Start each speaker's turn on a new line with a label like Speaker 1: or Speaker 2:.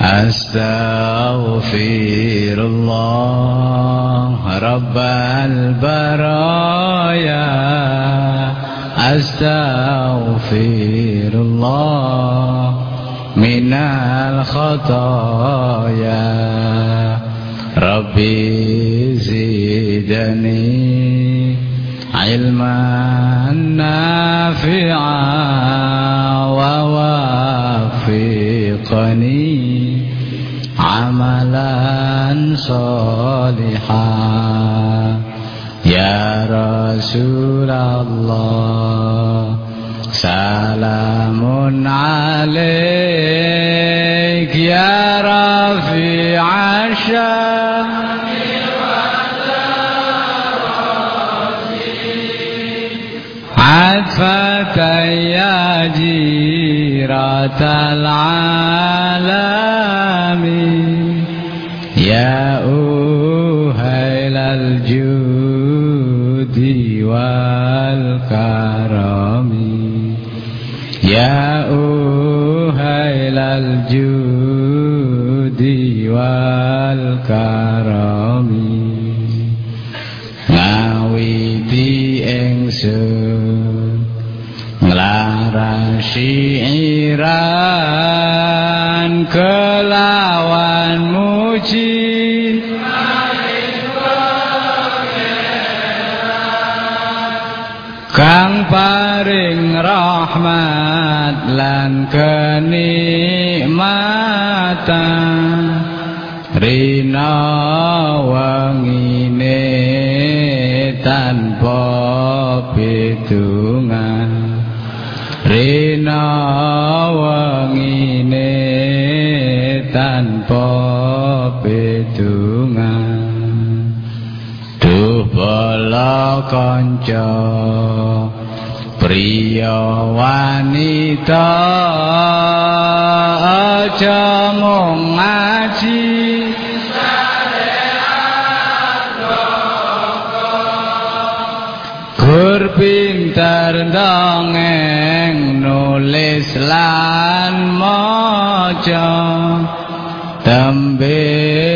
Speaker 1: أستغفر الله رب البرايا. أستغفر الله من الخطايا. ربي زدني علما نافعا. عملا صالحا. يا رسول الله سلام عليك. يا رفيع الشام عطفة يا جيرة العالم الجود والكرم يا أهيل الجود والكرم ngawiti ingsun nglarasi iran kelawan muji Kang paring rahmat lan kenikmatan. Rina wangine tanpa pitungan. Rina wangine tanpa pitungan. Duh bala kanca priya wanita aja mung ngaji. Gur pinter dongeng nulis lan maca. Tembe